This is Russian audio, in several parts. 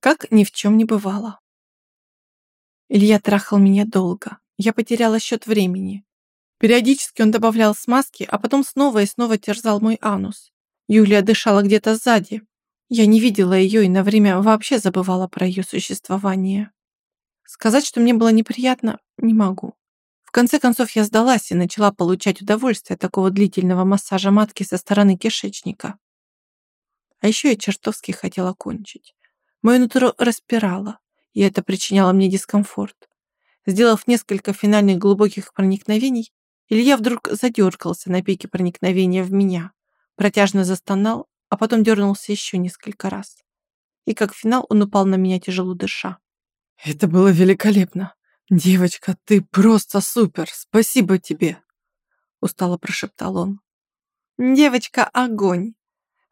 Как ни в чем не бывало. Илья трахал меня долго. Я потеряла счет времени. Периодически он добавлял смазки, а потом снова и снова терзал мой анус. Юлия дышала где-то сзади. Я не видела ее и на время вообще забывала про ее существование. Сказать, что мне было неприятно, не могу. В конце концов я сдалась и начала получать удовольствие от такого длительного массажа матки со стороны кишечника. А еще я чертовски хотела кончить. Мое нутро распирало, и это причиняло мне дискомфорт. Сделав несколько финальных глубоких проникновений, Илья вдруг задергался на пике проникновения в меня, протяжно застонал, а потом дернулся еще несколько раз. И как финал он упал на меня тяжело дыша. «Это было великолепно. Девочка, ты просто супер. Спасибо тебе!» Устало прошептал он. «Девочка, огонь!»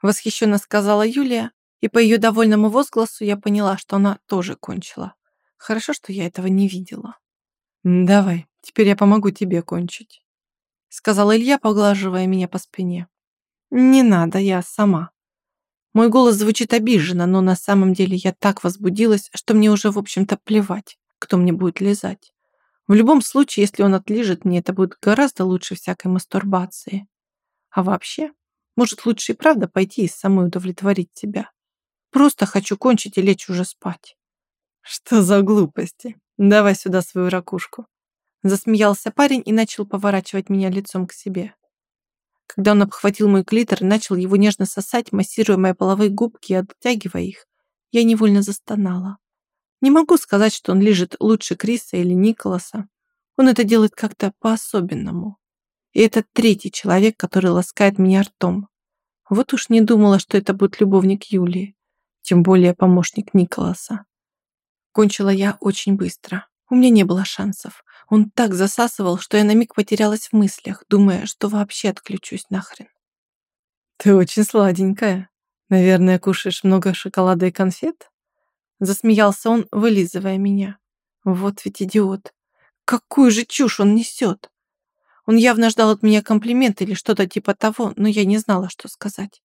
Восхищенно сказала Юлия, и по ее довольному возгласу я поняла, что она тоже кончила. Хорошо, что я этого не видела. «Давай, теперь я помогу тебе кончить», сказал Илья, поглаживая меня по спине. «Не надо, я сама». Мой голос звучит обиженно, но на самом деле я так возбудилась, что мне уже, в общем-то, плевать, кто мне будет лизать. В любом случае, если он отлижет мне, это будет гораздо лучше всякой мастурбации. А вообще, может, лучше и правда пойти и самой удовлетворить себя. Просто хочу кончить и лечь уже спать. Что за глупости? Давай сюда свою ракушку. Засмеялся парень и начал поворачивать меня лицом к себе. Когда он обхватил мой клитор и начал его нежно сосать, массируя мои половые губки и оттягивая их, я невольно застонала. Не могу сказать, что он лежит лучше Криса или Николаса. Он это делает как-то по-особенному. И это третий человек, который ласкает меня ртом. Вот уж не думала, что это будет любовник Юлии, тем более помощник Николаса. Кончила я очень быстро. У меня не было шансов. Он так засасывал, что я на миг потерялась в мыслях, думая, что вообще отключусь нахрен. «Ты очень сладенькая. Наверное, кушаешь много шоколада и конфет?» Засмеялся он, вылизывая меня. Вот ведь идиот. Какую же чушь он несет? Он явно ждал от меня комплимент или что-то типа того, но я не знала, что сказать.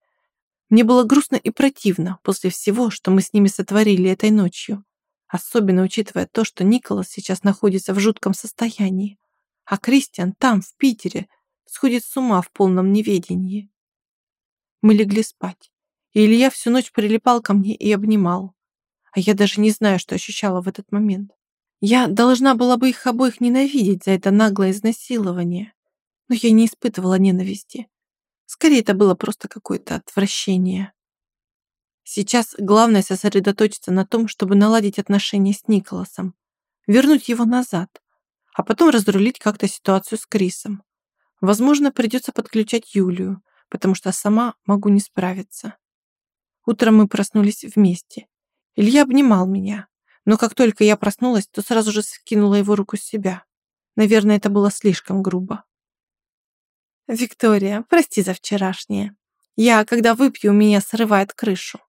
Мне было грустно и противно после всего, что мы с ними сотворили этой ночью. Особенно учитывая то, что Николас сейчас находится в жутком состоянии, а Кристиан там, в Питере, сходит с ума в полном неведении. Мы легли спать, и Илья всю ночь прилипал ко мне и обнимал. А я даже не знаю, что ощущала в этот момент. Я должна была бы их обоих ненавидеть за это наглое изнасилование, но я не испытывала ненависти. Скорее, это было просто какое-то отвращение. Сейчас главное сосредоточиться на том, чтобы наладить отношения с Николасом, вернуть его назад, а потом разрулить как-то ситуацию с Крисом. Возможно, придется подключать Юлию, потому что сама могу не справиться. Утром мы проснулись вместе. Илья обнимал меня, но как только я проснулась, то сразу же скинула его руку с себя. Наверное, это было слишком грубо. «Виктория, прости за вчерашнее. Я, когда выпью, меня срывает крышу.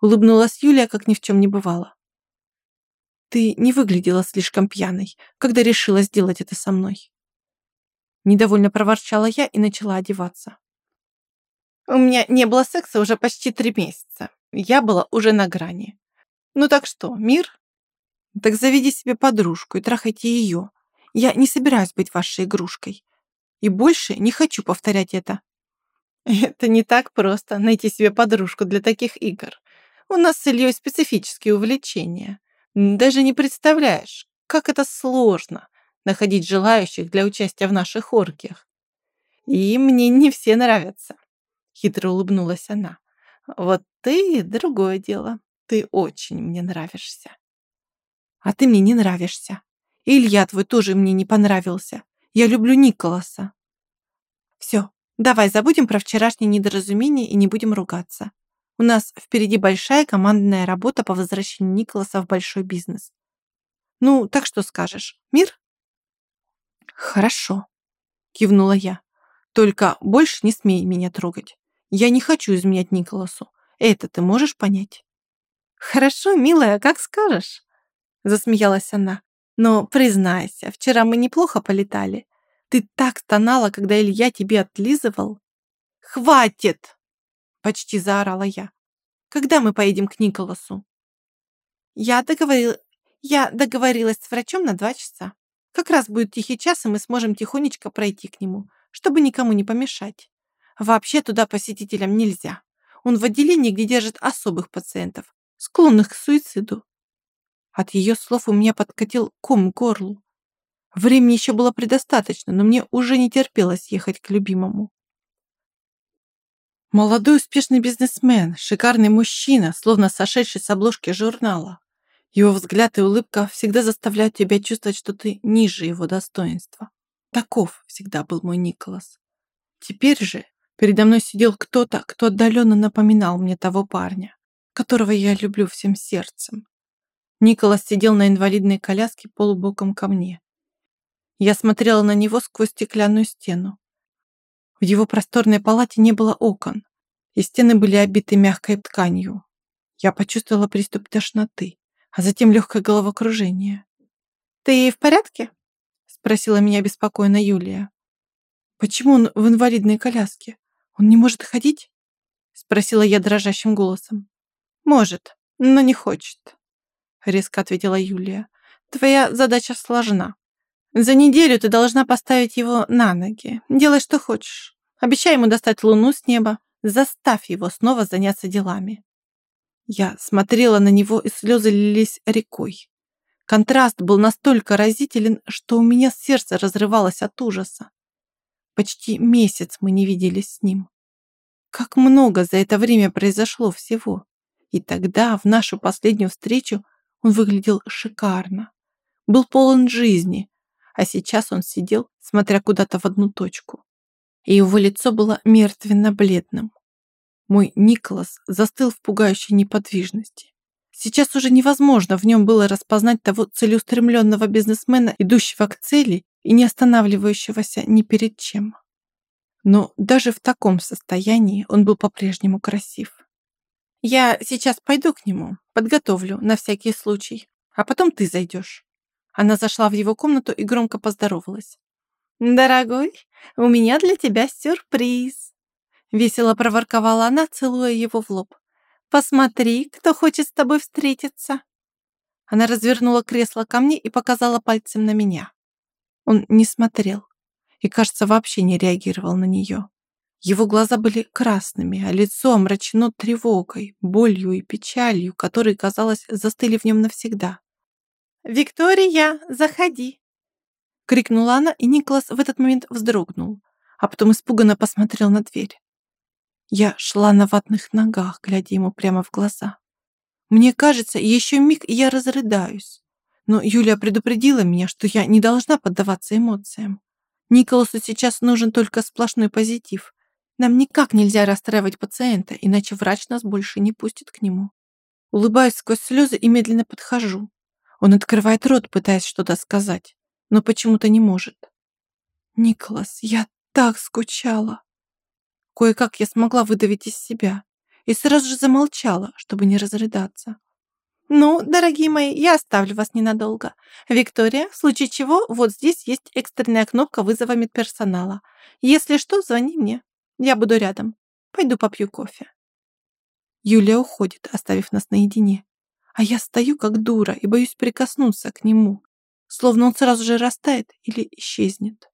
Улыбнулась Юлия, как ни в чем не бывало. Ты не выглядела слишком пьяной, когда решила сделать это со мной. Недовольно проворчала я и начала одеваться. У меня не было секса уже почти три месяца. Я была уже на грани. Ну так что, мир? Так заведи себе подружку и трахайте ее. Я не собираюсь быть вашей игрушкой. И больше не хочу повторять это. Это не так просто найти себе подружку для таких игр. У нас с Ильей специфические увлечения. Даже не представляешь, как это сложно находить желающих для участия в наших оргиях. И мне не все нравятся. Хитро улыбнулась она. Вот ты — другое дело. Ты очень мне нравишься. А ты мне не нравишься. И Илья твой тоже мне не понравился. Я люблю Николаса. Все, давай забудем про вчерашнее недоразумение и не будем ругаться. У нас впереди большая командная работа по возвращению Николаса в большой бизнес. Ну, так что скажешь? Мир? Хорошо, кивнула я. Только больше не смей меня трогать. Я не хочу изменять Николасу. Это ты можешь понять? Хорошо, милая, как скажешь, засмеялась она. Но признайся, вчера мы неплохо полетали. Ты так стонала, когда Илья тебе отлизывал. Хватит! Почти заорала я. Когда мы поедем к Николасу? Я договорил... Я договорилась с врачом на два часа. Как раз будет тихий час, и мы сможем тихонечко пройти к нему, чтобы никому не помешать. Вообще туда посетителям нельзя. Он в отделении, где держат особых пациентов, склонных к суициду. От ее слов у меня подкатил ком к горлу. Времени еще было предостаточно, но мне уже не терпелось ехать к любимому. Молодой успешный бизнесмен, шикарный мужчина, словно сошедший с обложки журнала. Его взгляд и улыбка всегда заставляют тебя чувствовать, что ты ниже его достоинства. Таков всегда был мой Николас. Теперь же передо мной сидел кто-то, кто отдаленно напоминал мне того парня, которого я люблю всем сердцем. Николас сидел на инвалидной коляске полубоком ко мне. Я смотрела на него сквозь стеклянную стену. В его просторной палате не было окон, и стены были обиты мягкой тканью. Я почувствовала приступ тошноты а затем легкое головокружение. «Ты в порядке?» — спросила меня беспокойно Юлия. «Почему он в инвалидной коляске? Он не может ходить?» — спросила я дрожащим голосом. «Может, но не хочет», — резко ответила Юлия. «Твоя задача сложна. За неделю ты должна поставить его на ноги. Делай, что хочешь. Обещай ему достать луну с неба. Заставь его снова заняться делами. Я смотрела на него, и слезы лились рекой. Контраст был настолько разителен, что у меня сердце разрывалось от ужаса. Почти месяц мы не виделись с ним. Как много за это время произошло всего. И тогда, в нашу последнюю встречу, он выглядел шикарно. Был полон жизни. А сейчас он сидел, смотря куда-то в одну точку. И его лицо было мертвенно-бледным. Мой Николас застыл в пугающей неподвижности. Сейчас уже невозможно в нем было распознать того целеустремленного бизнесмена, идущего к цели и не останавливающегося ни перед чем. Но даже в таком состоянии он был по-прежнему красив. «Я сейчас пойду к нему, подготовлю на всякий случай, а потом ты зайдешь». Она зашла в его комнату и громко поздоровалась. «Дорогой, у меня для тебя сюрприз!» Весело проворковала она, целуя его в лоб. «Посмотри, кто хочет с тобой встретиться!» Она развернула кресло ко мне и показала пальцем на меня. Он не смотрел и, кажется, вообще не реагировал на нее. Его глаза были красными, а лицо омрачено тревогой, болью и печалью, которые, казалось, застыли в нем навсегда. «Виктория, заходи!» Крикнула она, и Николас в этот момент вздрогнул, а потом испуганно посмотрел на дверь. Я шла на ватных ногах, глядя ему прямо в глаза. Мне кажется, еще миг, и я разрыдаюсь. Но Юлия предупредила меня, что я не должна поддаваться эмоциям. Николасу сейчас нужен только сплошной позитив. Нам никак нельзя расстраивать пациента, иначе врач нас больше не пустит к нему. Улыбаюсь сквозь слезы и медленно подхожу. Он открывает рот, пытаясь что-то сказать, но почему-то не может. «Николас, я так скучала!» Кое-как я смогла выдавить из себя и сразу же замолчала, чтобы не разрыдаться. «Ну, дорогие мои, я оставлю вас ненадолго. Виктория, в случае чего, вот здесь есть экстренная кнопка вызова медперсонала. Если что, звони мне. Я буду рядом. Пойду попью кофе». Юлия уходит, оставив нас наедине. А я стою как дура и боюсь прикоснуться к нему, словно он сразу же растает или исчезнет.